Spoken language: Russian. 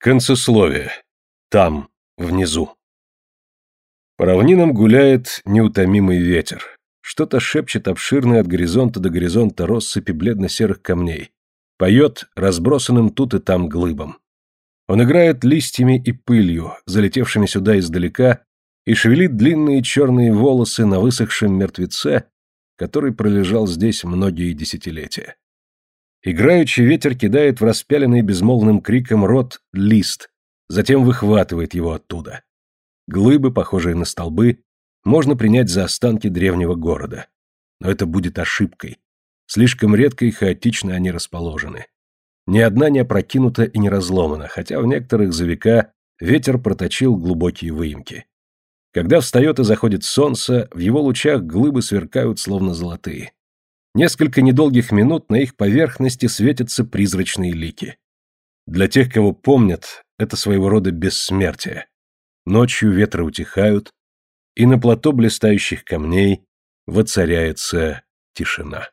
Концесловие. Там, внизу. По равнинам гуляет неутомимый ветер. Что-то шепчет обширный от горизонта до горизонта россыпи бледно-серых камней. Поет разбросанным тут и там глыбом. Он играет листьями и пылью, залетевшими сюда издалека, и шевелит длинные черные волосы на высохшем мертвеце, который пролежал здесь многие десятилетия. Играющий ветер кидает в распяленный безмолвным криком рот лист, затем выхватывает его оттуда. Глыбы, похожие на столбы, можно принять за останки древнего города. Но это будет ошибкой. Слишком редко и хаотично они расположены. Ни одна не опрокинута и не разломана, хотя в некоторых за века ветер проточил глубокие выемки. Когда встает и заходит солнце, в его лучах глыбы сверкают словно золотые. Несколько недолгих минут на их поверхности светятся призрачные лики. Для тех, кого помнят, это своего рода бессмертие. Ночью ветры утихают, и на плато блистающих камней воцаряется тишина.